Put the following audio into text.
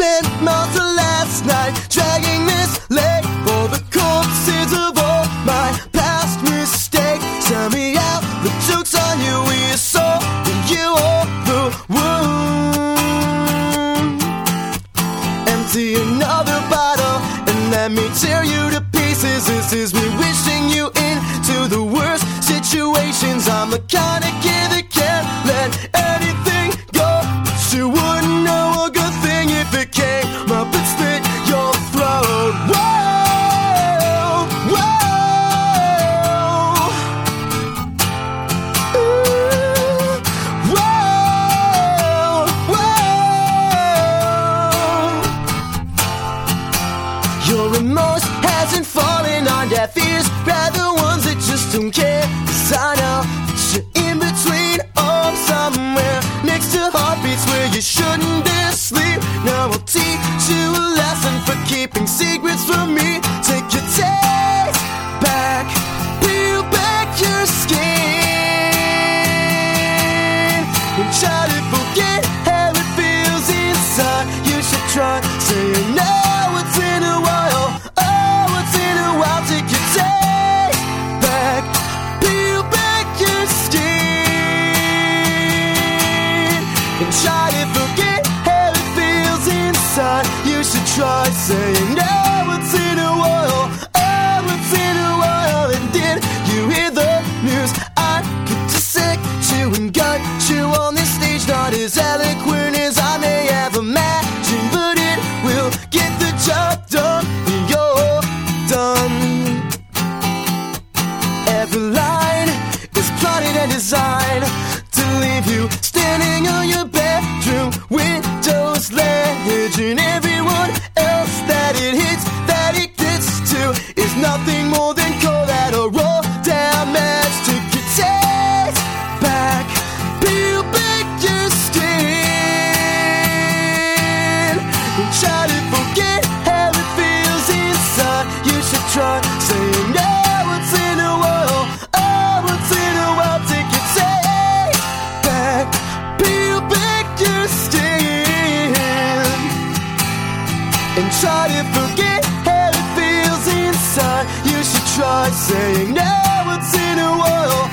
spent most of last night dragging this leg for the corpses of all my past mistakes. Tell me out, the joke's on you. We saw you all the wound. Empty another bottle and let me tear you to pieces. This is me wishing you into the worst situations. I'm the kind of kid next to heartbeats where you shouldn't sleep. Now I'll teach you a lesson for keeping secrets from me. Take your taste back, peel back your skin, and try to forget how it feels inside. You should try saying no. Try to forget how it feels inside. You should try saying. Oh, it's in a. Oh, in a did you hear the news? I gut you on this stage, not as eloquent as I may but it will get the job done. and You're done. Every line is plotted and designed to leave you standing on your and everyone else that it hits, that it gets to, is nothing more than collateral damage to your taste back, peel back your skin, and try to forget how it feels inside. You should try try to forget how it feels inside. You should try saying no, it's in a whirl.